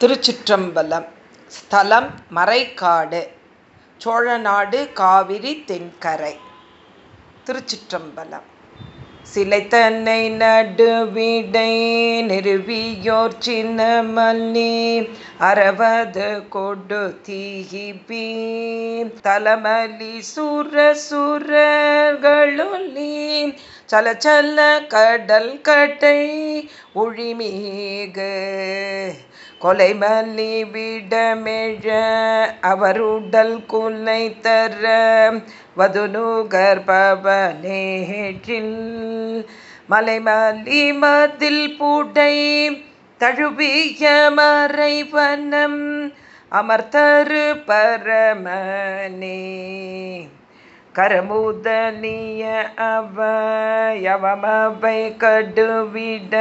திருச்சிற்றம்பலம் ஸ்தலம் மறைக்காடு சோழநாடு காவிரி தென்கரை. திருச்சிற்றம்பலம். சிலை தன்னை நடுவிடை நிறுவியோர் சின்ன மல்லி அறவது கொடு தீபி தலமலி சுர சுரர்களொல்லி சல சல கடல் கட்டை ஒழிமீகு. கொலை மல்லி விடமெழ அவருடல் குலை தர வதுனு கர்ப்பவனேற்றில் மலைமல்லி மதில் பூட்டை தழுவிய மறைவனம் அமர்த்தரு பரமனே. கரமுதலிய அவயவமவை கடுவிட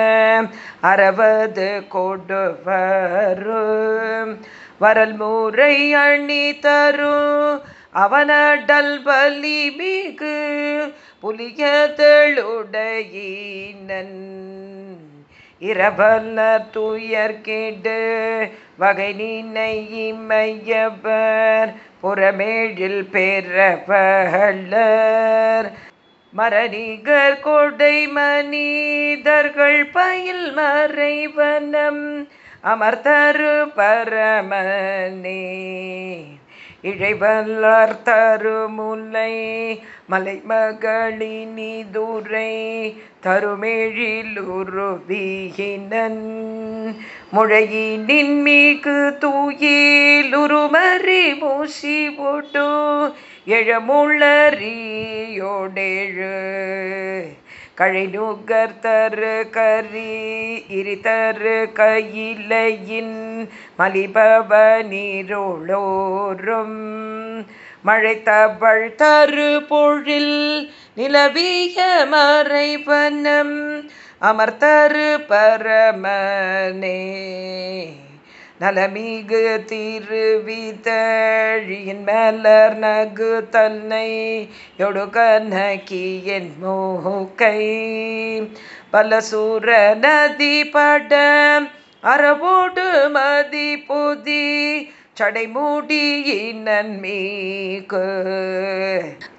அறவது கொடுவரும். வரல் முறை அணி தரும் அவனடல் வலி மிகு புலிய தெளுடையினன். இரவல்ல துயர் கேடு வகை நினை புறமேழில் பெறவள்ளர் மரணிகர் கொடை மனிதர்கள் பயில் மறைவனம் அமர்தரு பரமனே. இழைவல்லார் தருமுல்லை மலைமகளினிதுரை தருமேழிலுருவியினன். முழையினின் மீகு தூயிலுருமறி மூசி போட்டு எழமுள்ளறியோடேழு. கழை தரு கரி இரிதரு கையிலையின் மலிபவ நீரோளோரும். மழைத்தவள் தரு பொழில் நிலவிய மறைவனம் அமர்த்தரு பரமனே. நலமிகு திருவிதழியின் மலர் நகு தன்னை என் மூக்கை பலசூர நதி படம் அறவோடு மதி புதி சடைமூடியினன் மீக்கு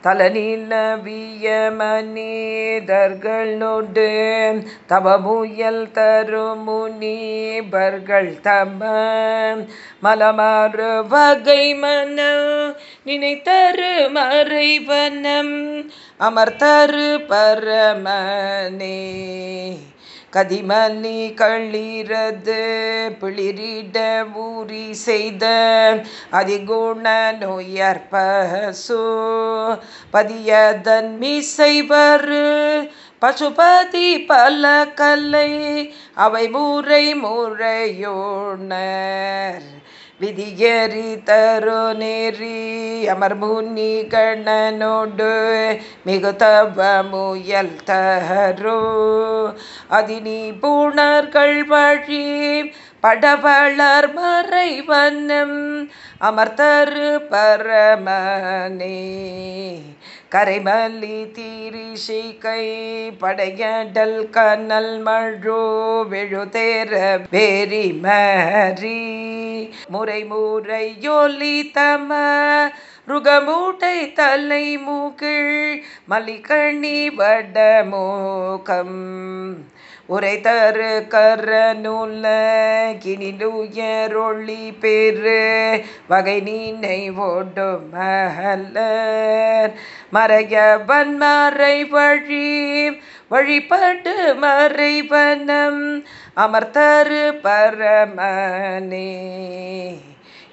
தலநிலவிய மனிதர்களோடு தவமுயல் தருமுனிபர்கள் தம. மலமாறு வகை மன நினைத்தரு மறைவனம். அமர்த்தரு பரமனே. கதிமல்லி கள்ளிரது பிளிரிட ஊறி செய்த அதிகுண நோயற்பசு பதியதன் மீசைவர் பசுபதி பல கல்லை அவை மூரை முறையோணர் விதியறி தரு நெறி அமர்முனி கண்ணனோடு மிகு தவ முயல் தரு அதினி பூணர்கள் வழி படவளர் மறைவண்ணம் அமர்த்தரு பரமனே. கரைமல்லி தீரிஷை படையடல் கனல் மழோ விழுதேர வேரி மரி முறை முறையொலி தம ருகமூட்டை தலை மூக்கிள் மலிகணி வடமோகம் உரை தரு கர நூல கினிலுயரொளி பெரு வகை நீனை ஓடும் மலர் மறையவன் மறை வழி வழிபட்டு மறைவனம். அமர்த்தரு பரமனே.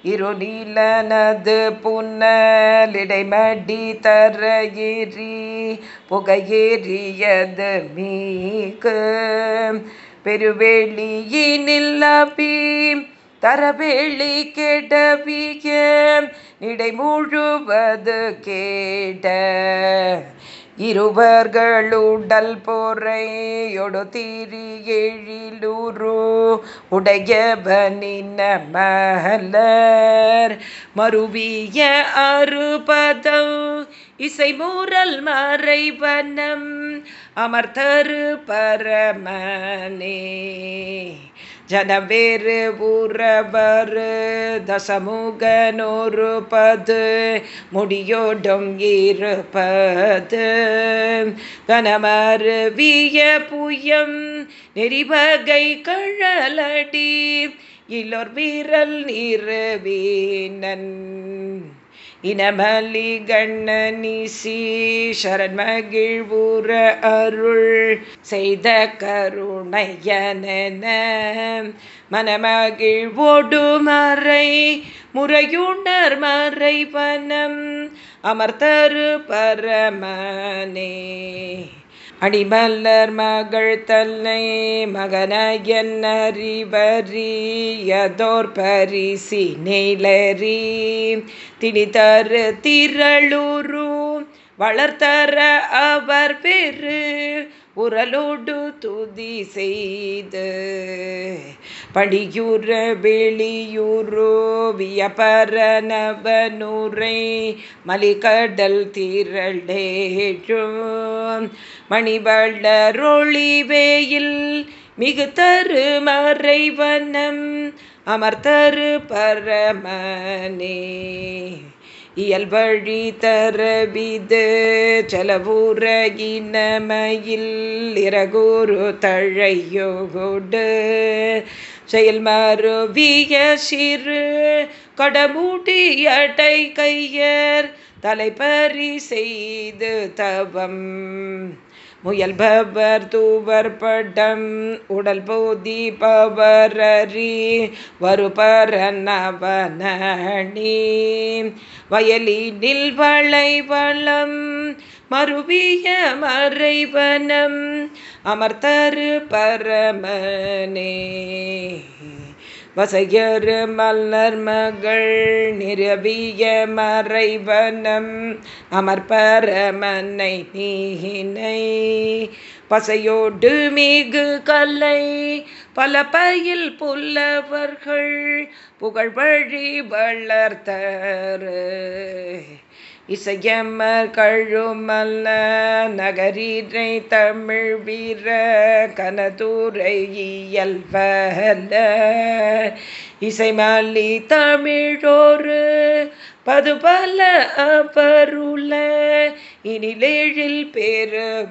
இருநீலனது புன்னலிடைமடி தர ஏறி புகையேறியது மீக்கு. பெருவெளியினில் அபி தரவேளி கெடவிய நிடை முழுவது கேட இருவர்களுடல் பொறையொடு தீரி எழிலூரு. உடையவனின் மலர் மருவிய அறுபதம். இசைமூரல் மறைவனம் அமர்த்தரு பரமனே. ஜனவேறு உறவர் தசமுகனொரு பது முடியோடும் இருப்பது கனமருவிய புயம் நெறிவகை கழலடி இலோர் வீரல் நிறுவீனன். இனமலி கண்ணனிசி சரண்மகிழ்வுற அருள் செய்த கருணையன மனமகிழ்வோடு மறை முறையுணர் மறைவனம் அமர்த்தரு பரமனே. அடிமல்லர் மகள் தன்னை மகனயன் அறிவறியதோர் பரிசி நெய்லறி. திணிதரு திரளுரு வளர்த்தர அவர் பெரு உரலோடு துதி செய்து படியுற வெளியுரோவிய பரநவனுரை மலிகடல் திரளேழும் மணிவளரொளி வேயில் மிகு தரு மறைவனம் அமர்த்தரு பரமனே. இயல்வழி தரபிது செலவுரகினமையில் இறகுரு தழையோடு செயல் மறுவிய சிறு கடமூட்டியடை கையர் தலைப்பறி செய்து தவம். முயல்பவர் தூவர் படம் உடல் போதி பவரறி வருபரநவனி வயலினில் வளைவளம் மறுவிய மறைவனம் அமர்த்தரு பரமனே. வசையரு மல்லர் மகள் நிரவிய மறைவனம் அமர்பரமனை நீகினை. பசையோடு மிகு கலை பல பயில் புல்லவர்கள் புகழ் வழி வளர்த்தரு. இசையம்மர் கழுமல்ல நகரீரை தமிழ் வீர கனதுரை இயல்வல்ல இசைமல்லி தமிழோரு பதுபல அபருள இனிலேழில் பெறுவரே.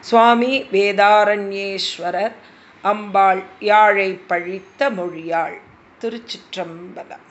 சுவாமி வேதாரண்யேஸ்வரர் அம்பாள் யாழை பழித்த மொழியாள் திருச்சிற்றம்பலம்.